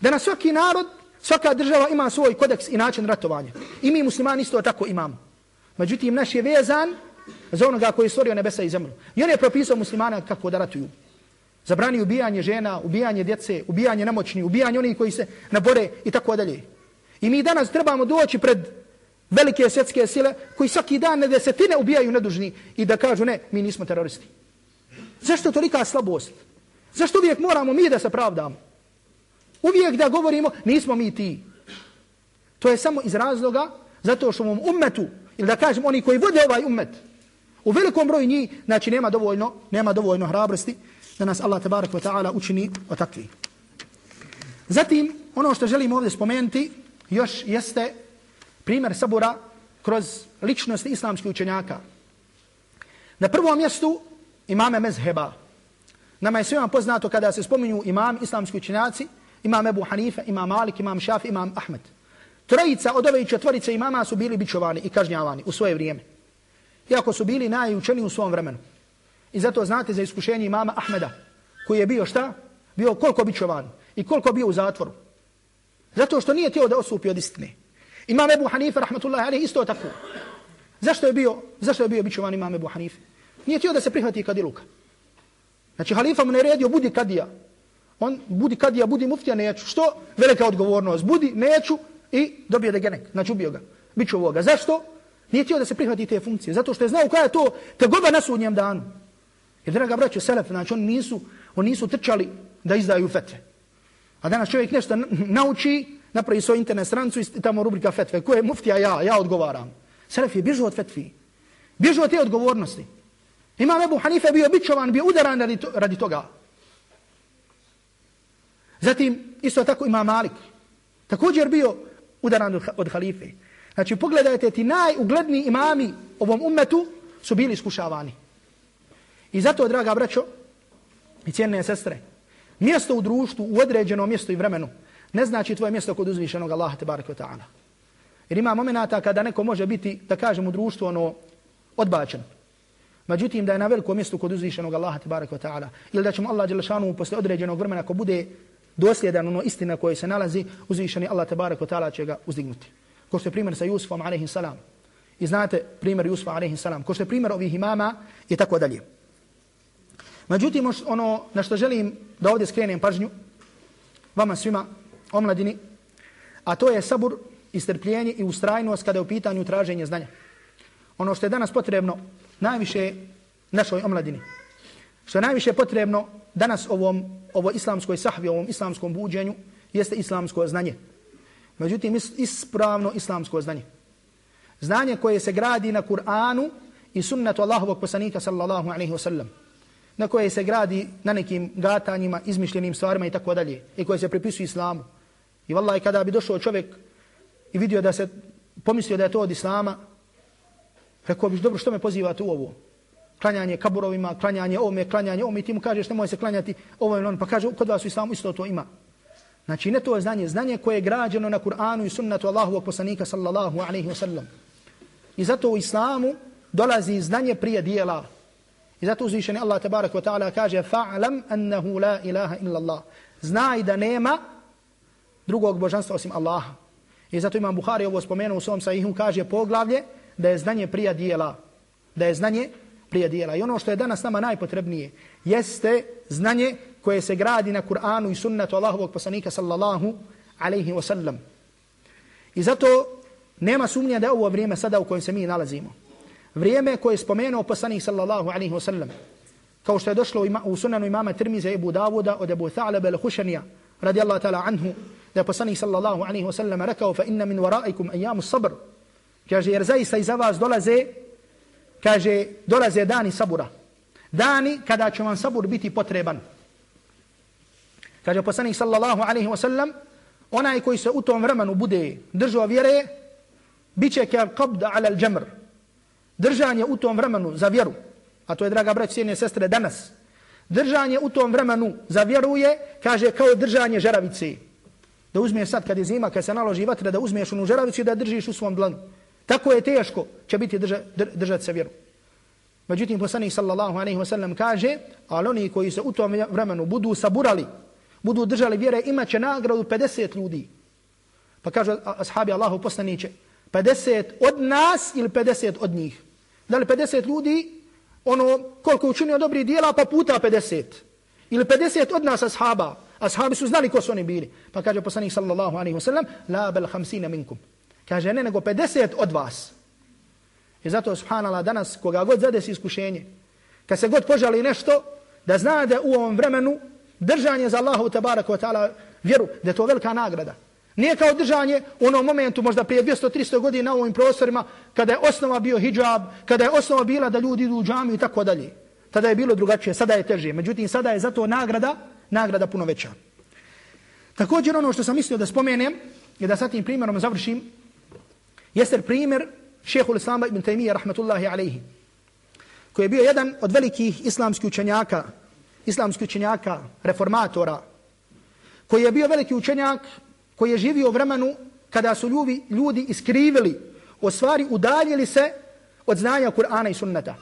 Da na svaki narod Svaka država ima svoj kodeks i način ratovanja. I mi muslimani isto tako imamo. Međutim, naš je vezan za onoga koji je stvorio nebesa i zemlju. I on je propisao muslimana kako da ratuju. Zabrani ubijanje žena, ubijanje djece, ubijanje nemoćni, ubijanje onih koji se nabore i tako dalje. I mi danas trebamo doći pred velike svjetske sile koji svaki dan na desetine ubijaju nedužni i da kažu ne, mi nismo teroristi. Zašto tolika slabost? Zašto uvijek moramo mi da se pravdamo? Uvijek da govorimo, nismo mi ti. To je samo iz razloga, zato što u ummetu, ili da kažem, oni koji vode ovaj ummet, u velikom broju njih, znači nema dovoljno, nema dovoljno hrabrosti, da nas Allah tabarak wa ta'ala učini o takvi. Zatim, ono što želim ovdje spomenuti, još jeste primjer sabura kroz ličnosti islamskih učenjaka. Na prvom mjestu imame mezheba. Nama je svima poznato kada se spominju imam islamski učenjaci, Imam Ebu Hanife, imam Malik, imam Šafi, imam Ahmed. Trojica od ove četvorice imama su bili bičovani i kažnjavani u svoje vrijeme. Iako su bili najučeni u svom vremenu. I zato znate za iskušenje imama Ahmeda, koji je bio šta? Bio koliko bičovan i koliko bio u zatvoru. Zato što nije tijelo da osupi od istine. Imam Ebu Hanife, rahmatullahi alaih, isto tako. Zašto je bio, zašto je bio bičovan imam Ebu Hanife? Nije tijelo da se prihvati kadiluka. Znači, halifa mu naredio, budi kadija. On, budi kadija, budi muftija, neću. Što? Velika odgovornost. Budi, neću i dobio degenek. Znači, ubio ga. Biću ovoga. Zašto? Nije htio da se prihvati te funkcije. Zato što je znao koja je to tegoba na sudnjem danu. Jer, draga braćo, selef, znači, oni nisu, oni nisu trčali da izdaju fetve. A danas čovjek nešto nauči, napravi svoj internet strancu i tamo rubrika fetve. Ko je muftija? Ja, ja odgovaram. Selef je bježao od fetvi. Bježao od te odgovornosti. Imam Ebu Hanife bio bičovan, bio udaran radi, to, radi toga. Zatim, isto tako ima Malik. Također bio udaran od halife. Znači, pogledajte, ti najugledniji imami ovom ummetu su bili iskušavani. I zato, draga braćo i cijene sestre, mjesto u društvu, u određeno mjestu i vremenu, ne znači tvoje mjesto kod uzvišenog Allaha te baraka ta'ala. Jer ima momenata kada neko može biti, da kažem, u društvu ono odbačen. Međutim, da je na velikom mjestu kod uzvišenog Allaha te wa ta'ala. Ili da ćemo Allah Đelešanu posle određenog vremena ako bude dosljedan ono istina koje se nalazi, uzvišeni Allah te wa ta'ala će ga uzdignuti. Ko što je primjer sa Jusufom alaihi salam. I znate primjer Jusufa alaihi salam. Ko što je primjer ovih imama i tako dalje. Međutim, ono na što želim da ovdje skrenem pažnju, vama svima, omladini, a to je sabur, istrpljenje i ustrajnost kada je u pitanju traženje znanja. Ono što je danas potrebno najviše našoj omladini, što je najviše potrebno danas ovom, ovo islamskoj sahvi, ovom islamskom buđenju, jeste islamsko znanje. Međutim, ispravno islamsko znanje. Znanje koje se gradi na Kur'anu i sunnetu Allahovog poslanika sallallahu alaihi wasallam. na koje se gradi na nekim gatanjima, izmišljenim stvarima i tako dalje, i koje se pripisuje islamu. I vallahi kada bi došao čovjek i vidio da se pomislio da je to od islama, rekao biš, dobro, što me pozivate u ovo? Klanjanje kaburovima, klanjanje ome, klanjanje ome, i ti mu kažeš, nemoj se klanjati ovo ili ono, pa kaže, kod vas u islamu isto to ima. Znači, ne to je znanje, znanje koje je građeno na Kur'anu i sunnatu Allahovog poslanika sallallahu alaihi wa sallam. I zato u islamu dolazi znanje prije dijela, I zato uzvišeni Allah tabarak wa ta'ala kaže fa'lam annahu la ilaha illa Allah. Znaj da nema drugog božanstva osim Allaha. I zato imam Buhari ovo spomenuo u svom sahihu kaže poglavlje da je znanje prija dijela. Da je znanje prija dijela. I ono što je danas nama najpotrebnije jeste znanje koje se gradi na Kur'anu i sunnetu Allahovog poslanika sallallahu alaihi wa sallam. I zato nema sumnja da je ovo vrijeme sada u kojem se mi nalazimo vrijeme koje je spomenuo poslanik sallallahu alaihi wasallam. Kao što je došlo u sunanu imama Tirmiza i Ebu Davuda od Ebu Tha'laba al-Hušanija radijallahu ta'ala anhu da je poslanik sallallahu alaihi wasallam rekao fa inna min waraikum ajamu sabr. Kaže jer zaista iza vas dolaze kaže dolaze dani sabura. Dani kada će vam sabur biti potreban. Kaže poslanik sallallahu alaihi wasallam onaj koji se u tom vremenu bude držao vjere bit će kao qabda ala al-jamr držanje u tom vremenu za vjeru, a to je, draga braći, sjene sestre, danas, držanje u tom vremenu za vjeru je, kaže, kao držanje žeravice. Da uzmeš sad, kad je zima, kad se naloži vatra, da uzmeš onu žeravicu i da držiš u svom dlanu. Tako je teško će biti drža, držati se vjeru. Međutim, poslanik sallallahu alaihi wa sallam kaže, ali oni koji se u tom vremenu budu saburali, budu držali vjere, imat će nagradu 50 ljudi. Pa kaže ashabi Allahu poslaniće, 50 od nas ili 50 od njih. Da li 50 ljudi, ono koliko učinio dobri dijela, pa puta 50. Ili 50 od nas ashaba. Ashabi su znali ko su oni bili. Pa kaže poslanik sallallahu alaihi wa sallam, la bel hamsina minkum. Kaže ne nego 50 od vas. I zato subhanallah danas koga god zadesi iskušenje, kad se god požali nešto, da zna da u ovom vremenu držanje za Allahu tabaraka wa ta'ala vjeru, da je to velika nagrada. Nije kao držanje u onom momentu, možda prije 200-300 godina na ovim prostorima, kada je osnova bio hijab, kada je osnova bila da ljudi idu u džamiju i tako dalje. Tada je bilo drugačije, sada je teže. Međutim, sada je zato nagrada, nagrada puno veća. Također ono što sam mislio da spomenem, je da sa tim primjerom završim, jeste primjer šehhul Islama ibn Taymiyyah, rahmatullahi alaihi, koji je bio jedan od velikih islamskih učenjaka, islamskih učenjaka, reformatora, koji je bio veliki učenjak, koji je živio u vremenu kada su ljudi, ljudi iskrivili, o stvari udaljili se od znanja Kur'ana i sunneta.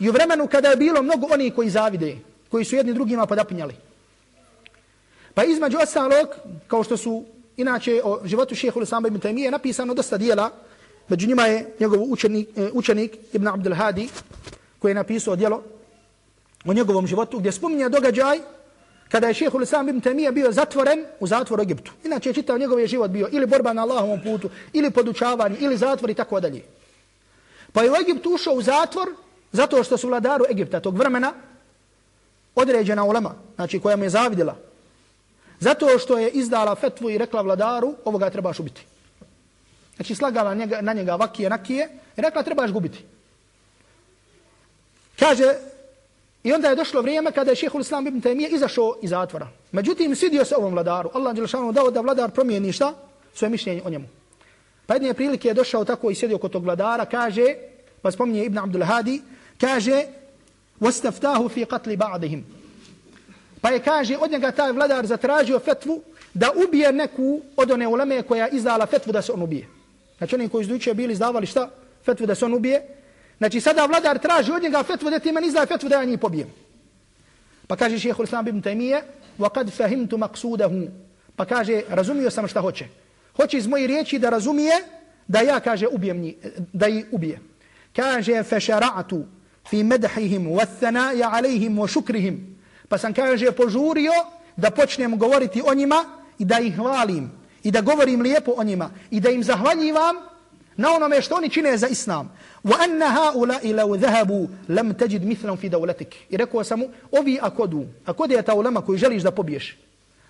I u vremenu kada je bilo mnogo oni koji zavide, koji su jedni drugima podapinjali. Pa između ostalog, kao što su inače o životu šehehu Lusamba ibn Taymiye napisano dosta dijela, među njima je njegov učenik, e, učenik Ibn Abdul Hadi, koji je napisao dijelo o njegovom životu, gdje spominje događaj kada je šehehu Lusamba ibn Taymiye bio zatvoren u zatvoru Egiptu. Inače je čitao njegov je život bio ili borba na Allahovom putu, ili podučavanje, ili zatvor i tako dalje. Pa je u Egiptu ušao u zatvor zato što su vladaru Egipta tog vremena određena ulema, znači koja mu je zavidila. Zato što je izdala fetvu i rekla vladaru, ovoga trebaš ubiti. Znači slagala njega, na njega vakije, nakije i rekla trebaš gubiti. Kaže, i onda je došlo vrijeme kada je šehhul islam ibn Taymiye izašao iz zatvora. Međutim, svidio se ovom vladaru. Allah je dao da vladar promijeni šta? Svoje mišljenje o njemu. Pa jedne prilike je došao tako i sjedio kod tog vladara, kaže, pa spominje Ibn Abdul Hadi, kaže, وَاسْتَفْتَاهُ فِي قَتْلِ بَعْدِهِمْ Pa je, kaže, od njega taj vladar zatražio fetvu da ubije neku od one uleme koja je izdala fetvu da se on ubije. Znači oni koji izduče bili izdavali šta? Fetvu da se on ubije. Znači sada vladar traži od njega fetvu da ti meni izdaje fetvu da ja njih pobijem. Pa kaže šehehul islam ibn Taymiye, وَقَدْ فَهِمْتُ مَقْسُودَهُ Pa kaže, razumio sam šta hoće. Hoće iz moje riječi da razumije da ja, kaže, ubijem njih, da ih ubije. Kaže, فَشَرَعْتُ fi medhihim wa thana'i alayhim wa shukrihim pa sam kaže požurio da počnem govoriti o njima i da ih hvalim i da govorim lijepo o njima i da im zahvaljivam na onome što oni čine za islam. Wa anna haula'i law dhahabu lam tajid mithlan fi dawlatik. I rekao sam mu ovi ako du ako je ta ulema koju želiš da pobiješ?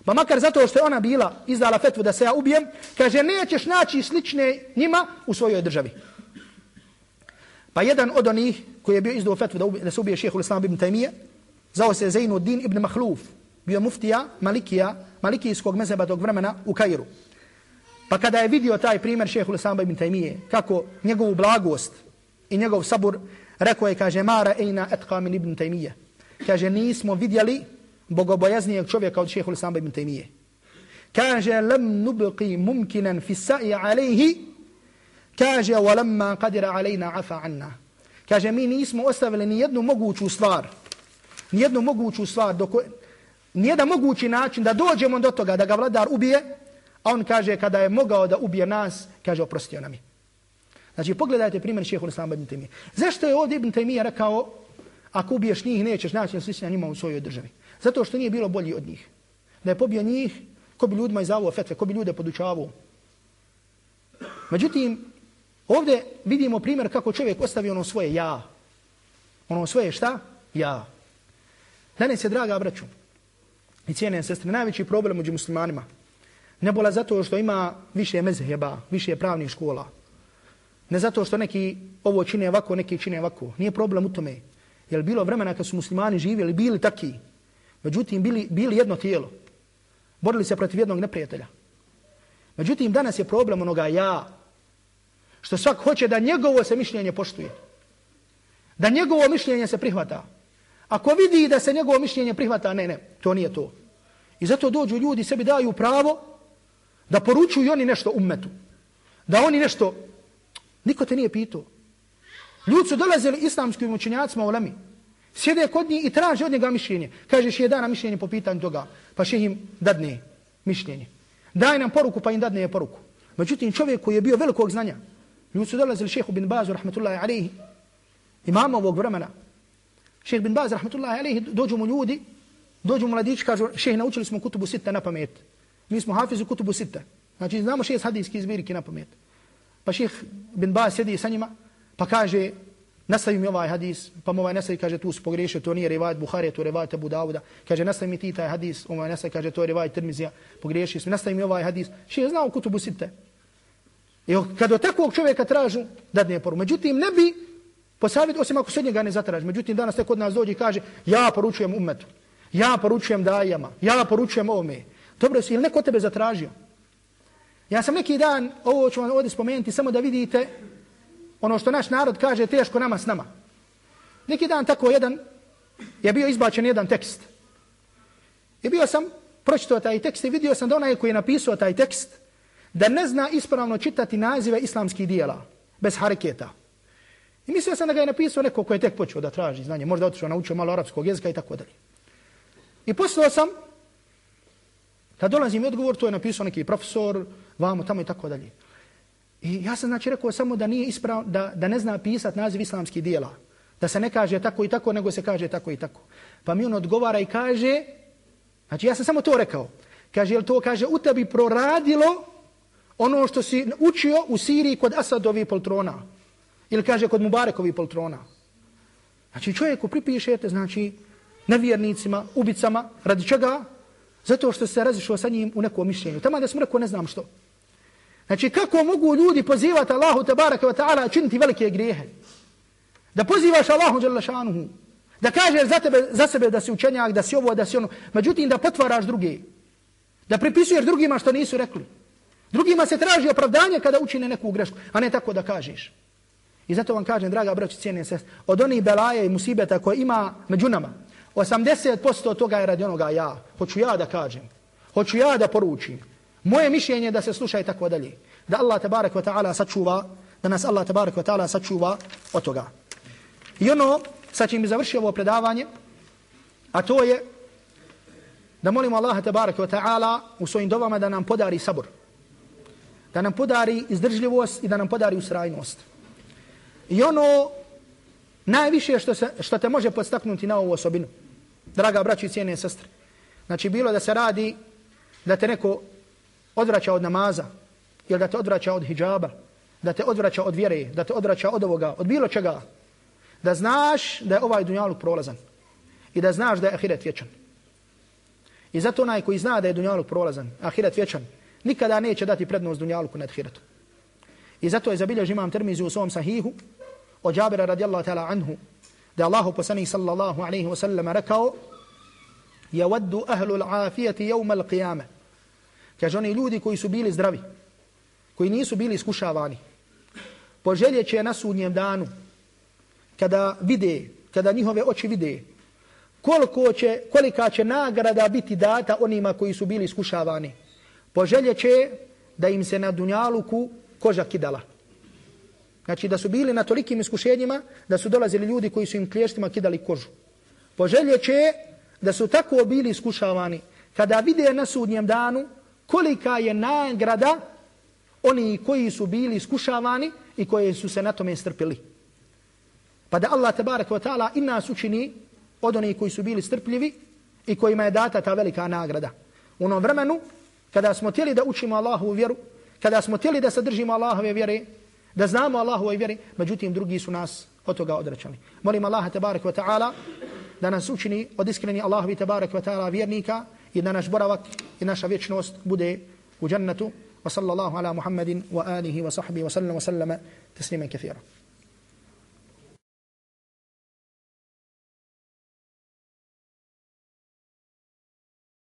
Pa makar zato što je ona bila izdala fetvu da se ja ubijem, kaže nećeš naći slične njima u svojoj državi. Pa jedan od onih koji je bio izdao fetvu da, da se ubije šehehu l-Islam ibn Taymiye, Zao se Zainuddin ibn Mahluf, bio muftija Malikija, Malikijskog mezheba tog vremena u Kairu. Pa kada je vidio taj primjer šehu Lusamba ibn Taymije, kako njegovu blagost i njegov sabur, rekao je, kaže, Mara ejna etka min ibn Taymije. Kaže, nismo vidjeli bogobojaznijeg čovjeka od šehu Lusamba ibn Taymije. Kaže, lem nubqi mumkinan fisa'i alejhi, kaže, walamma qadira alejna afa anna. Kaže, mi nismo ostavili ni jednu moguću stvar, nijednu moguću stvar, dok, nijedan mogući način da dođemo do toga da ga vladar ubije, a on kaže, kada je mogao da ubije nas, kaže, oprostio nam je. Znači, pogledajte primjer šehehu Islama ibn Taymiye. Zašto je ovdje ibn Taymiye rekao, ako ubiješ njih, nećeš naći slična njima u svojoj državi? Zato što nije bilo bolji od njih. Da je pobio njih, ko bi ljudima izavao fetve, ko bi ljude podučavao. Međutim, Ovdje vidimo primjer kako čovjek ostavi ono svoje ja. Ono svoje šta? Ja. Danas je, draga braću, i cijene sestre, najveći problem među muslimanima. Ne bola zato što ima više mezheba, više pravnih škola. Ne zato što neki ovo čine ovako, neki čine ovako. Nije problem u tome. Jer bilo vremena kad su muslimani živjeli, bili taki. Međutim, bili, bili jedno tijelo. Borili se protiv jednog neprijatelja. Međutim, danas je problem onoga ja, Što svak hoće da njegovo se mišljenje poštuje. Da njegovo mišljenje se prihvata. Ako vidi da se njegovo mišljenje prihvata, ne, ne, to nije to. I zato dođu ljudi, sebi daju pravo da poručuju oni nešto ummetu. Da oni nešto... Niko te nije pitao. Ljudi su dolazili islamskim učenjacima u Lemi. Sjede kod njih i traže od njega mišljenje. Kaže, še je dana mišljenje po pitanju toga. Pa še im dadne mišljenje. Daj nam poruku, pa im dadne je poruku. Međutim, čovjek koji je bio velikog znanja, Ljudi su dolazili šehu bin Bazu, rahmetullahi alaihi, imamo ovog vremena. Šeheh bin Baz, rahmatullahi alaihi, dođu mu ljudi, dođu mu mladić, kažu, šeheh, naučili smo kutubu sita na pamet. Mi smo hafizu kutubu sita. Znači, znamo šest hadijski zbirki na pamet. Pa šeheh bin Baz sjedi sa njima, pa kaže, nastavi mi ovaj hadis, pa mu ovaj nastavi, kaže, tu su pogrešio, to nije rivajt Buhari, to je Abu Dawuda. Kaže, nastavi mi ti taj hadis, ovaj nastavi, kaže, to je rivajt Tirmizija, pogrešio smo, nastavi mi ovaj hadis. Šeheh znao kutubu sita. I kad od takvog čovjeka tražu, dadne poru. Međutim, ne bi Po posavjet, osim ako se njega ne zatraži. Međutim, danas tek od nas dođe i kaže, ja poručujem umetu, ja poručujem dajama, ja poručujem ovome. Dobro, si ili neko tebe zatražio? Ja sam neki dan, ovo ću vam ovdje spomenuti, samo da vidite ono što naš narod kaže, teško nama s nama. Neki dan tako jedan, je bio izbačen jedan tekst. I bio sam pročitao taj tekst i vidio sam da onaj koji je napisao taj tekst, da ne zna ispravno čitati nazive islamskih dijela, bez hareketa. I mislio sam da ga je napisao neko koji je tek počeo da traži znanje, možda otišao, naučio malo arapskog jezika i tako dalje. I poslao sam, kad dolazi mi odgovor, to je napisao neki profesor, vamo, tamo i tako dalje. I ja sam znači rekao samo da nije isprav, da, da ne zna pisati naziv islamskih dijela. Da se ne kaže tako i tako, nego se kaže tako i tako. Pa mi on odgovara i kaže, znači ja sam samo to rekao, kaže, jel to kaže, u tebi proradilo ono što si učio u Siriji kod Asadovi poltrona. Ili kaže kod Mubarekovi poltrona. Znači čovjeku pripišete, znači, nevjernicima, ubicama, radi čega? Zato što se razišao sa njim u nekom mišljenju. Tamo da smo rekao ne znam što. Znači kako mogu ljudi pozivati Allahu tabaraka wa ta'ala činiti velike grijehe? Da pozivaš Allahu jalla šanuhu. Da kažeš za, tebe, za sebe da si učenjak, da si ovo, da si ono. Međutim da potvaraš druge. Da pripisuješ drugima što nisu rekli. Drugima se traži opravdanje kada učine neku grešku, a ne tako da kažeš. I zato vam kažem, draga braći, cijene sest, od onih belaje i musibeta koje ima među nama, 80% toga je radi onoga ja. Hoću ja da kažem. Hoću ja da poručim. Moje mišljenje da se sluša i tako dalje. Da Allah tabarak wa ta'ala sačuva, da nas Allah tabarak wa ta'ala sačuva od toga. I ono, sa čim bi završio ovo predavanje, a to je da molimo Allah tabarak wa ta'ala u svojim dovama da nam podari sabor. Da nam podari izdržljivost i da nam podari usrajnost. I ono najviše što, se, što te može podstaknuti na ovu osobinu, draga braći i cijene sestre, znači bilo da se radi da te neko odvraća od namaza, ili da te odvraća od hijjaba, da te odvraća od vjere, da te odvraća od ovoga, od bilo čega, da znaš da je ovaj dunjaluk prolazan i da znaš da je ahiret vječan. I zato onaj koji zna da je dunjaluk prolazan, ahiret vječan, nikada neće dati prednost dunjaluku nad ahiretom. I zato je zabilježen imam Tirmizi u svom sahihu od Jabira radijallahu ta'ala anhu da Allahu poslanih sallallahu alaihi wa sallam rekao yawaddu ahlu l'afijati jevma l'qiyame kaže oni ljudi koji su bili zdravi koji nisu bili iskušavani poželje će na sudnjem danu kada vide kada njihove oči vide koliko će, kolika će nagrada biti data onima koji su bili iskušavani poželje će da im se na dunjaluku koža kidala. Znači da su bili na tolikim iskušenjima da su dolazili ljudi koji su im klještima kidali kožu. Poželjeće da su tako bili iskušavani kada vide na sudnjem danu kolika je nagrada oni koji su bili iskušavani i koji su se na tome strpili. Pa da Allah tabarak wa ta'ala i nas učini od onih koji su bili strpljivi i kojima je data ta velika nagrada. U onom vremenu kada smo tijeli da učimo Allahu vjeru, kada smo tijeli da sadržimo Allahove vjere, da znamo Allahu i vjeri, međutim drugi su nas od toga odračali. Molim Allaha tabarak wa ta'ala da nas učini od iskreni Allahovi tabarak wa ta'ala vjernika i da naš boravak i naša vječnost bude u džennetu. Wa sallallahu ala Muhammedin wa alihi wa sahbihi wa sallam